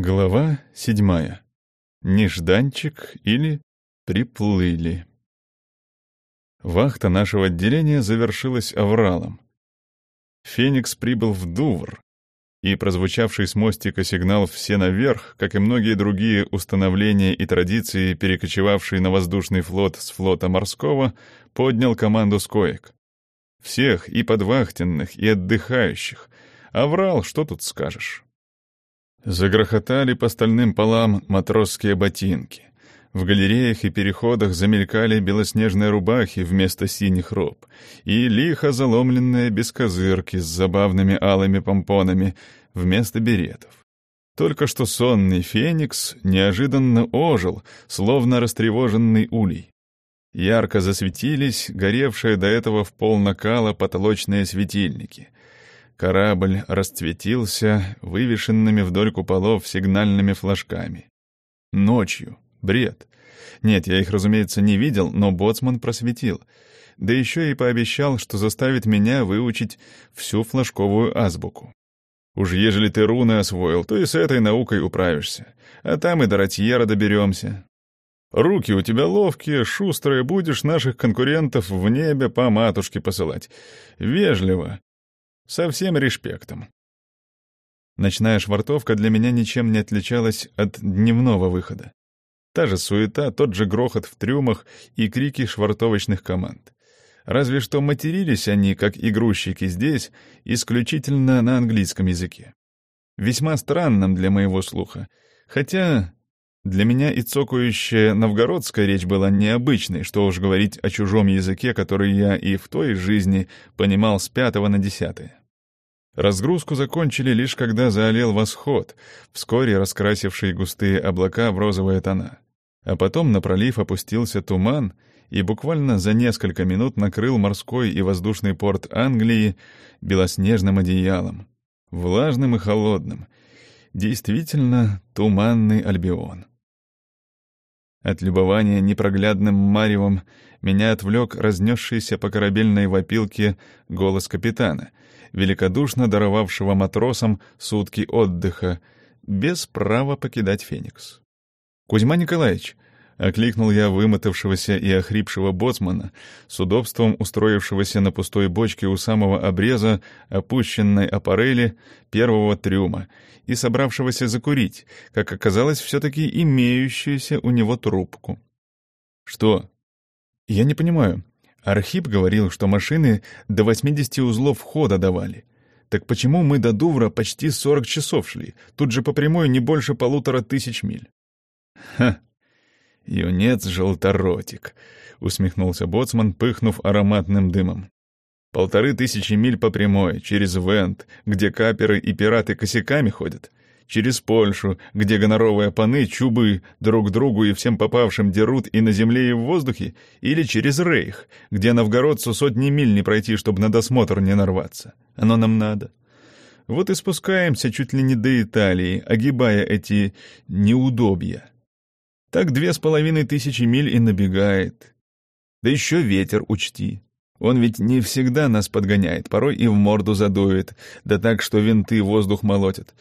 Глава седьмая. Нежданчик или приплыли. Вахта нашего отделения завершилась авралом. Феникс прибыл в Дувр, и прозвучавший с мостика сигнал «все наверх», как и многие другие установления и традиции, перекочевавшие на воздушный флот с флота морского, поднял команду с. Всех, и подвахтенных, и отдыхающих. Аврал, что тут скажешь? Загрохотали по стальным полам матросские ботинки. В галереях и переходах замелькали белоснежные рубахи вместо синих роб и лихо заломленные бескозырки с забавными алыми помпонами вместо беретов. Только что сонный феникс неожиданно ожил, словно растревоженный улей. Ярко засветились горевшие до этого в пол накала потолочные светильники — Корабль расцветился вывешенными вдоль куполов сигнальными флажками. Ночью. Бред. Нет, я их, разумеется, не видел, но боцман просветил. Да еще и пообещал, что заставит меня выучить всю флажковую азбуку. Уж ежели ты руны освоил, то и с этой наукой управишься. А там и до Ротьера доберемся. Руки у тебя ловкие, шустрые, будешь наших конкурентов в небе по матушке посылать. Вежливо, со всем респектом. Ночная швартовка для меня ничем не отличалась от дневного выхода. Та же суета, тот же грохот в трюмах и крики швартовочных команд. Разве что матерились они, как игрущики здесь, исключительно на английском языке. Весьма странным для моего слуха. Хотя для меня и цокающая новгородская речь была необычной, что уж говорить о чужом языке, который я и в той жизни понимал с пятого на десятое. Разгрузку закончили лишь когда заолел восход, вскоре раскрасивший густые облака в розовые тона. А потом на пролив опустился туман и буквально за несколько минут накрыл морской и воздушный порт Англии белоснежным одеялом, влажным и холодным. Действительно, туманный Альбион. От любования непроглядным маревом меня отвлек разнесшийся по корабельной вопилке голос капитана — великодушно даровавшего матросам сутки отдыха, без права покидать Феникс. «Кузьма Николаевич!» — окликнул я вымотавшегося и охрипшего боцмана, с удобством устроившегося на пустой бочке у самого обреза опущенной аппарели первого трюма и собравшегося закурить, как оказалось, все-таки имеющуюся у него трубку. «Что?» «Я не понимаю. Архип говорил, что машины до 80 узлов хода давали. Так почему мы до Дувра почти 40 часов шли? Тут же по прямой не больше полутора тысяч миль. Ха! Юнец желторотик, усмехнулся боцман, пыхнув ароматным дымом. Полторы тысячи миль по прямой, через Вент, где каперы и пираты косяками ходят через Польшу, где гоноровые паны, чубы друг другу и всем попавшим дерут и на земле, и в воздухе, или через Рейх, где новгородцу сотни миль не пройти, чтобы на досмотр не нарваться. Оно нам надо. Вот и спускаемся чуть ли не до Италии, огибая эти неудобья. Так две с половиной тысячи миль и набегает. Да еще ветер учти. Он ведь не всегда нас подгоняет, порой и в морду задует, да так, что винты воздух молотят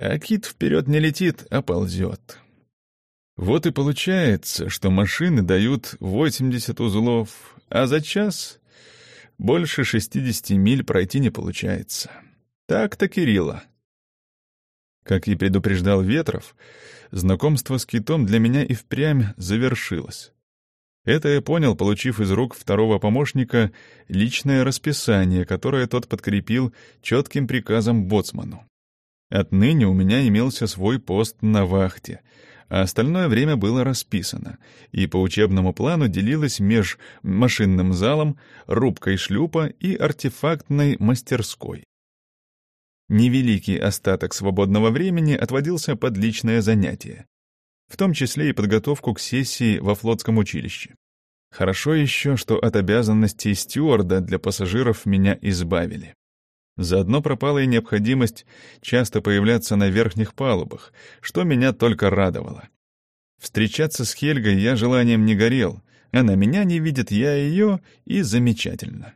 а кит вперед не летит, а ползет. Вот и получается, что машины дают 80 узлов, а за час больше 60 миль пройти не получается. Так-то, Кирилла. Как и предупреждал Ветров, знакомство с китом для меня и впрямь завершилось. Это я понял, получив из рук второго помощника личное расписание, которое тот подкрепил четким приказом боцману. Отныне у меня имелся свой пост на вахте, а остальное время было расписано, и по учебному плану делилось меж машинным залом, рубкой шлюпа и артефактной мастерской. Невеликий остаток свободного времени отводился под личное занятие, в том числе и подготовку к сессии во флотском училище. Хорошо еще, что от обязанностей стюарда для пассажиров меня избавили. Заодно пропала и необходимость часто появляться на верхних палубах, что меня только радовало. Встречаться с Хельгой я желанием не горел, она меня не видит, я ее, и замечательно.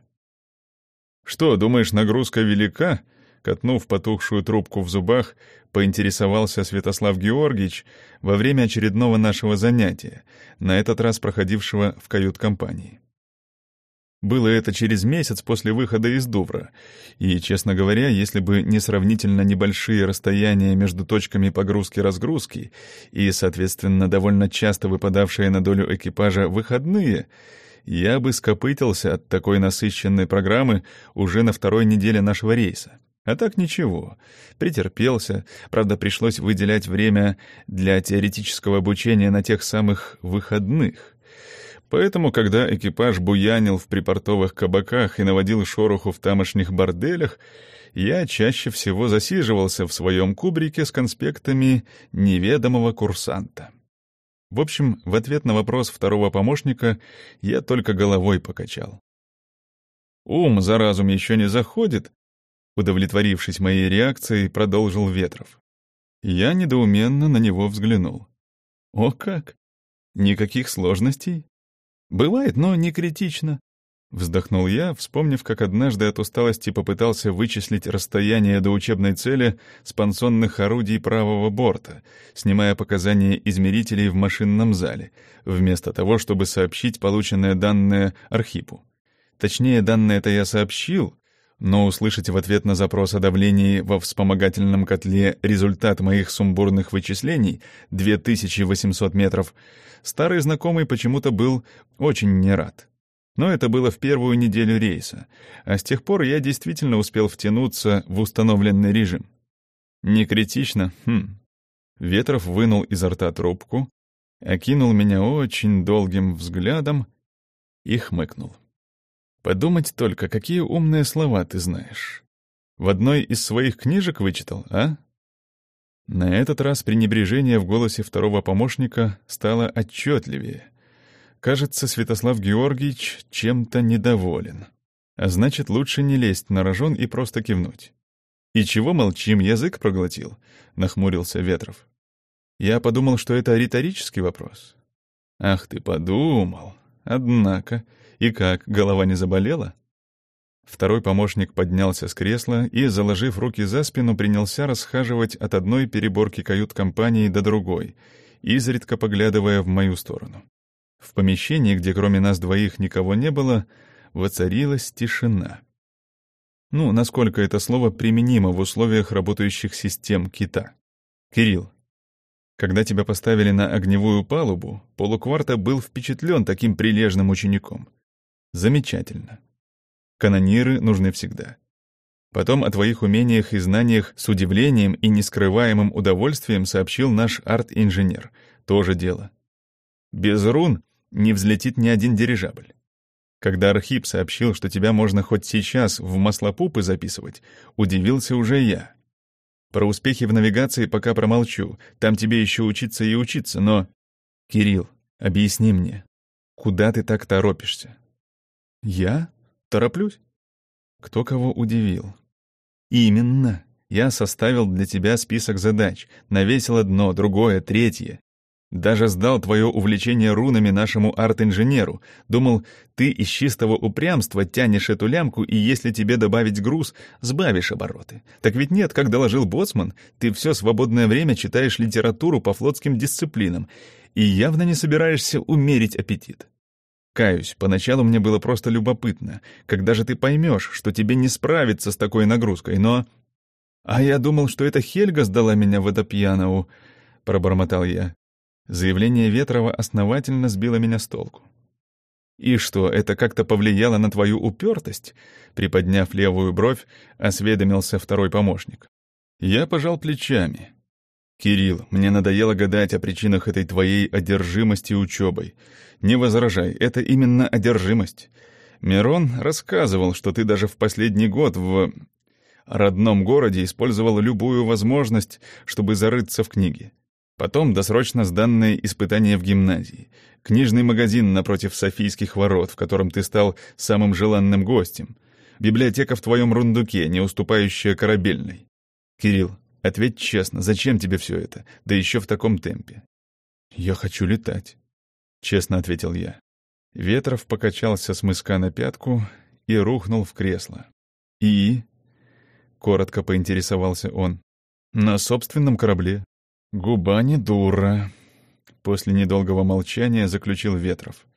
«Что, думаешь, нагрузка велика?» Катнув потухшую трубку в зубах, поинтересовался Святослав Георгиевич во время очередного нашего занятия, на этот раз проходившего в кают-компании. Было это через месяц после выхода из Дувра, и, честно говоря, если бы не сравнительно небольшие расстояния между точками погрузки-разгрузки и, соответственно, довольно часто выпадавшие на долю экипажа выходные, я бы скопытился от такой насыщенной программы уже на второй неделе нашего рейса. А так ничего. Претерпелся. Правда, пришлось выделять время для теоретического обучения на тех самых выходных. Поэтому, когда экипаж буянил в припортовых кабаках и наводил шороху в тамошних борделях, я чаще всего засиживался в своем кубрике с конспектами неведомого курсанта. В общем, в ответ на вопрос второго помощника я только головой покачал. «Ум за разум еще не заходит», — удовлетворившись моей реакцией, продолжил Ветров. Я недоуменно на него взглянул. «О как! Никаких сложностей?» Бывает, но не критично. Вздохнул я, вспомнив, как однажды от усталости попытался вычислить расстояние до учебной цели с понсонных орудий правого борта, снимая показания измерителей в машинном зале, вместо того, чтобы сообщить полученные данные Архипу. Точнее, данные это я сообщил, но услышать в ответ на запрос о давлении во вспомогательном котле результат моих сумбурных вычислений 2800 метров старый знакомый почему-то был очень не рад. Но это было в первую неделю рейса, а с тех пор я действительно успел втянуться в установленный режим. Не критично, хм. Ветров вынул изо рта трубку, окинул меня очень долгим взглядом и хмыкнул. Подумать только, какие умные слова ты знаешь. В одной из своих книжек вычитал, а? На этот раз пренебрежение в голосе второго помощника стало отчетливее. Кажется, Святослав Георгиевич чем-то недоволен. А значит, лучше не лезть на рожон и просто кивнуть. «И чего молчим, язык проглотил?» — нахмурился Ветров. «Я подумал, что это риторический вопрос». «Ах ты подумал! Однако, и как, голова не заболела?» Второй помощник поднялся с кресла и, заложив руки за спину, принялся расхаживать от одной переборки кают-компании до другой, изредка поглядывая в мою сторону. В помещении, где кроме нас двоих никого не было, воцарилась тишина. Ну, насколько это слово применимо в условиях работающих систем кита. Кирилл, когда тебя поставили на огневую палубу, полукварта был впечатлен таким прилежным учеником. Замечательно. Канониры нужны всегда. Потом о твоих умениях и знаниях с удивлением и нескрываемым удовольствием сообщил наш арт-инженер. Тоже дело. Без рун не взлетит ни один дирижабль. Когда Архип сообщил, что тебя можно хоть сейчас в маслопупы записывать, удивился уже я. Про успехи в навигации пока промолчу, там тебе еще учиться и учиться, но... Кирилл, объясни мне, куда ты так торопишься? Я? Тороплюсь? Кто кого удивил? Именно. Я составил для тебя список задач. Навесил одно, другое, третье. Даже сдал твое увлечение рунами нашему арт-инженеру. Думал, ты из чистого упрямства тянешь эту лямку, и если тебе добавить груз, сбавишь обороты. Так ведь нет, как доложил Боцман, ты все свободное время читаешь литературу по флотским дисциплинам и явно не собираешься умерить аппетит. Каюсь, поначалу мне было просто любопытно, когда же ты поймешь, что тебе не справиться с такой нагрузкой, но... А я думал, что это Хельга сдала меня в Водопьянову, — пробормотал я. Заявление Ветрова основательно сбило меня с толку. «И что, это как-то повлияло на твою упертость?» Приподняв левую бровь, осведомился второй помощник. Я пожал плечами. «Кирилл, мне надоело гадать о причинах этой твоей одержимости учебой. Не возражай, это именно одержимость. Мирон рассказывал, что ты даже в последний год в родном городе использовал любую возможность, чтобы зарыться в книге. Потом досрочно сданное испытание в гимназии, книжный магазин напротив Софийских ворот, в котором ты стал самым желанным гостем, библиотека в твоем рундуке, не уступающая корабельной. Кирилл, Ответь честно, зачем тебе все это? Да еще в таком темпе. Я хочу летать, честно ответил я. Ветров покачался с мыска на пятку и рухнул в кресло. И? коротко поинтересовался он. «На собственном корабле». «Губа не дура», — после недолгого молчания заключил Ветров.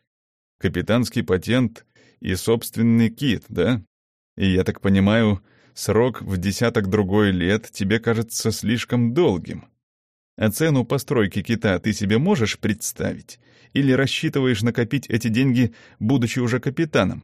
«Капитанский патент и собственный кит, да? И, я так понимаю, срок в десяток другой лет тебе кажется слишком долгим. А цену постройки кита ты себе можешь представить? Или рассчитываешь накопить эти деньги, будучи уже капитаном?